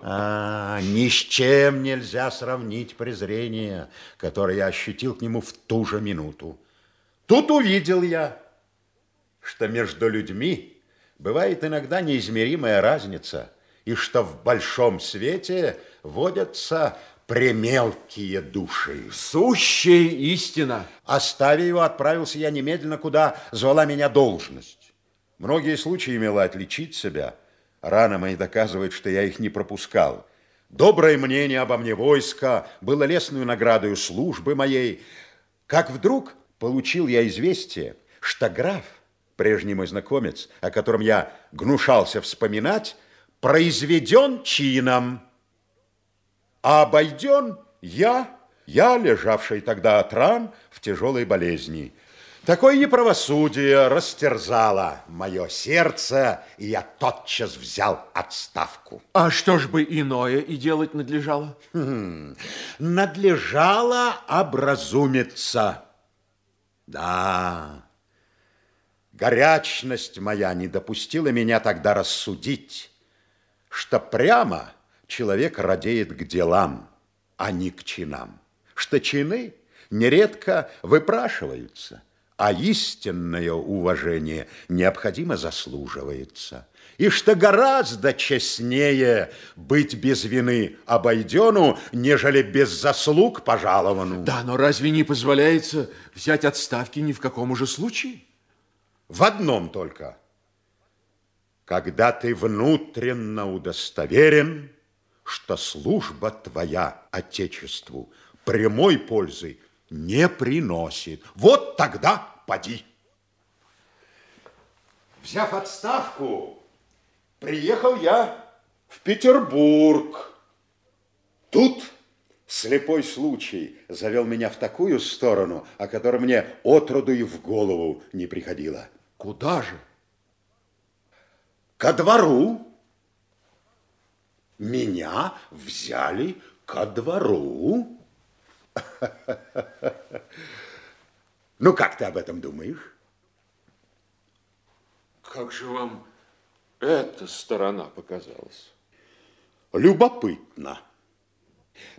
А, ни с чем нельзя сравнить презрение, которое я ощутил к нему в ту же минуту. Тут увидел я, что между людьми бывает иногда неизмеримая разница, и что в большом свете водятся премелкие души. Сущая истина. Оставив его, отправился я немедленно, куда звала меня должность. Многие случаи имела отличить себя. Раны мои доказывают, что я их не пропускал. Доброе мнение обо мне войска было лестную наградою службы моей. Как вдруг получил я известие, что граф, прежний мой знакомец, о котором я гнушался вспоминать, произведен чином, а обойден я, я, лежавший тогда от ран в тяжелой болезни. Такое неправосудие растерзало мое сердце, и я тотчас взял отставку. А что ж бы иное и делать надлежало? Хм, надлежало образумиться. Да, горячность моя не допустила меня тогда рассудить, что прямо человек радеет к делам, а не к чинам, что чины нередко выпрашиваются, а истинное уважение необходимо заслуживается, и что гораздо честнее быть без вины обойдену, нежели без заслуг пожаловану. Да, но разве не позволяется взять отставки ни в каком уже случае? В одном только – когда ты внутренно удостоверен, что служба твоя Отечеству прямой пользы не приносит. Вот тогда поди. Взяв отставку, приехал я в Петербург. Тут слепой случай завел меня в такую сторону, о которой мне отроду и в голову не приходило. Куда же? ко двору. Меня взяли ко двору. Ну, как ты об этом думаешь? Как же вам эта сторона показалась? Любопытно.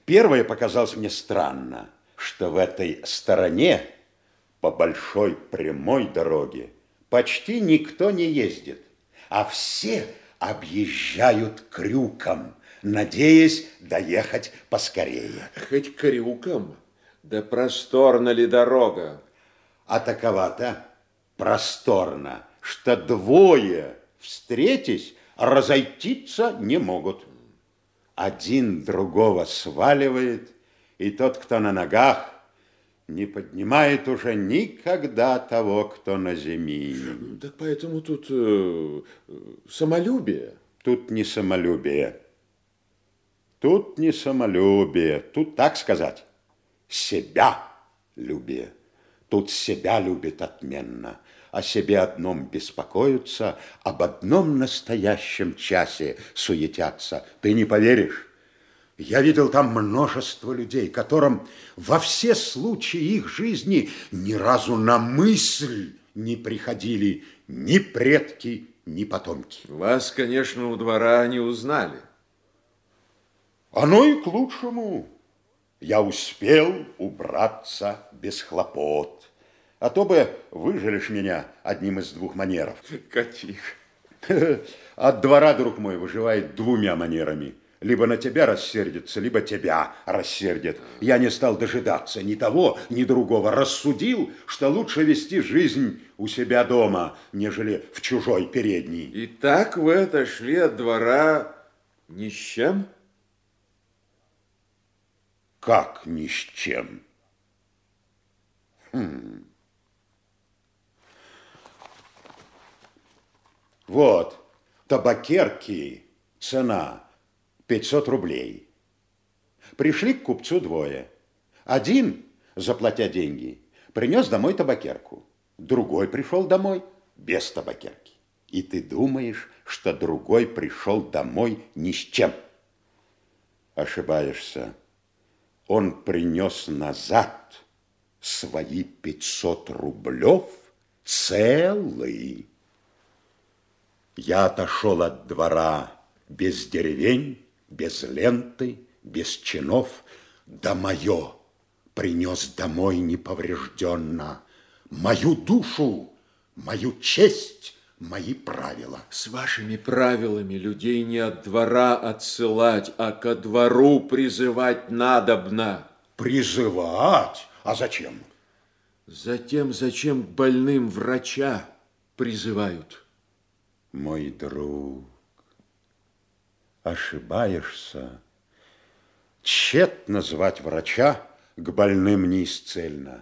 Первое показалось мне странно, что в этой стороне по большой прямой дороге почти никто не ездит а все объезжают крюком, надеясь доехать поскорее. Хоть крюком, да просторна ли дорога? А такова-то просторно, что двое, встретясь, разойтиться не могут. Один другого сваливает, и тот, кто на ногах, не поднимает уже никогда того, кто на земле. Так поэтому тут э, самолюбие. Тут не самолюбие. Тут не самолюбие. Тут, так сказать, себя любие. Тут себя любит отменно. О себе одном беспокоятся, об одном настоящем часе суетятся. Ты не поверишь? Я видел там множество людей, которым во все случаи их жизни ни разу на мысль не приходили ни предки, ни потомки. Вас, конечно, у двора не узнали. Оно и к лучшему. Я успел убраться без хлопот. А то бы выжелишь меня одним из двух манеров. Каких? От двора, друг мой, выживает двумя манерами – либо на тебя рассердится, либо тебя рассердит. Я не стал дожидаться ни того, ни другого. Рассудил, что лучше вести жизнь у себя дома, нежели в чужой передней. И так вы отошли от двора ни с чем? Как ни с чем? Хм. Вот, табакерки, цена 500 рублей. Пришли к купцу двое. Один, заплатя деньги, принес домой табакерку. Другой пришел домой без табакерки. И ты думаешь, что другой пришел домой ни с чем. Ошибаешься. Он принес назад свои 500 рублев целый. Я отошел от двора без деревень, без ленты, без чинов, да мое принес домой неповрежденно. Мою душу, мою честь, мои правила. С вашими правилами людей не от двора отсылать, а ко двору призывать надобно. Призывать? А зачем? Затем, зачем больным врача призывают. Мой друг, ошибаешься. Тщетно звать врача к больным неисцельно.